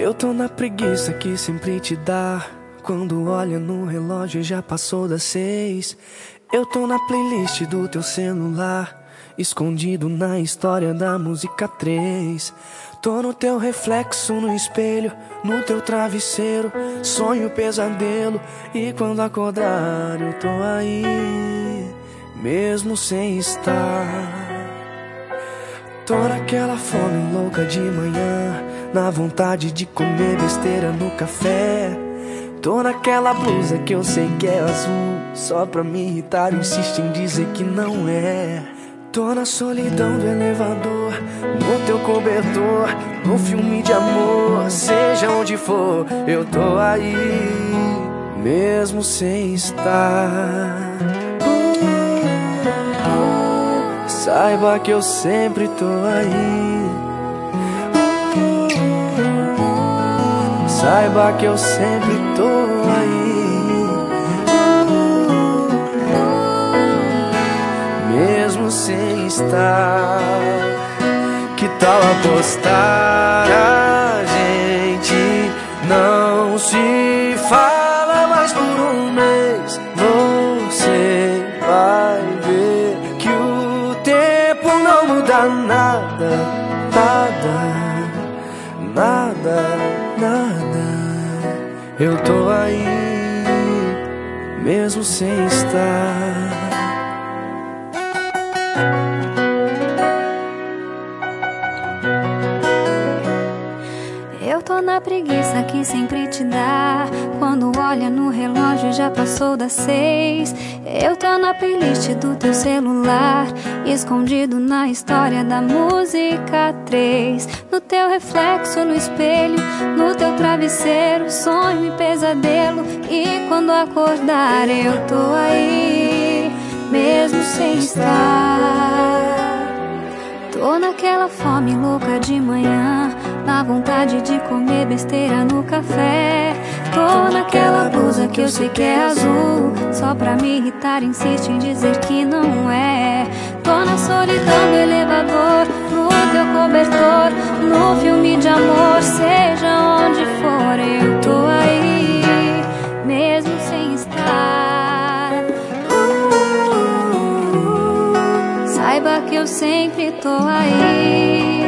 Eu tô na preguiça que sempre te dá. Quando olha no relógio já passou das seis. Eu tô na playlist do teu celular. Escondido na história da música 3. Tô no teu reflexo no espelho, no teu travesseiro. Sonho pesadelo. E quando acordar, eu tô aí, mesmo sem estar. Tô naquela fome louca de manhã, na vontade de comer besteira no café. Tô naquela blusa que eu sei que é azul, só pra me irritar, insiste em dizer que não é. Tô na solidão do elevador, no teu cobertor, no filme de amor, seja onde for, eu tô aí, mesmo sem estar. Saiba que eu sempre tô aí. Saiba que eu sempre tô aí. Mesmo sem estar. Que tal apostar? A gente não se fala mais por um mês. Você vai ver que o tempo não muda nada, nada, nada, nada. Eu tô aí, mesmo sem estar. Eu tô na preguiça que sempre te dá. Quando olha no relógio já passou das seis. Eu tô na playlist do teu celular. Escondido na história da música 3. No teu reflexo no espelho, no teu travesseiro. Sonho e pesadelo. E quando acordar, eu tô aí, mesmo sem estar. Tô naquela fome louca de manhã, vontade de comer besteira no café. Tô naquela blusa que eu sei que é azul, só pra me irritar insiste em dizer que não é. Tô na solidão do elevador, no teu cobertor, no filme de amor, seja onde for, eu tô aí, mesmo sem estar. Uh, Saiba que eu sempre tô aí.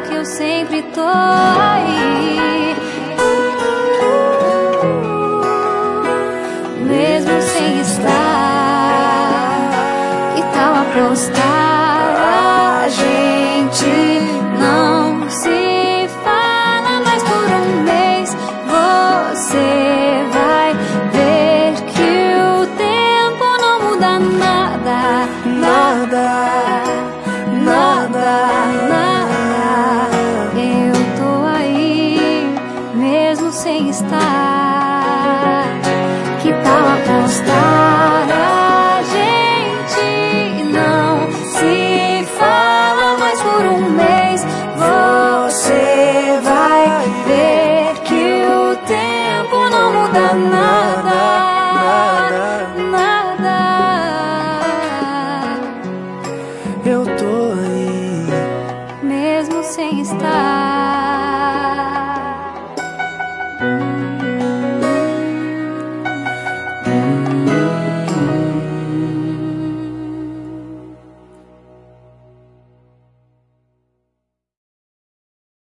Que eu sempre tô aí. Mesmo sem estar. E tal apostar?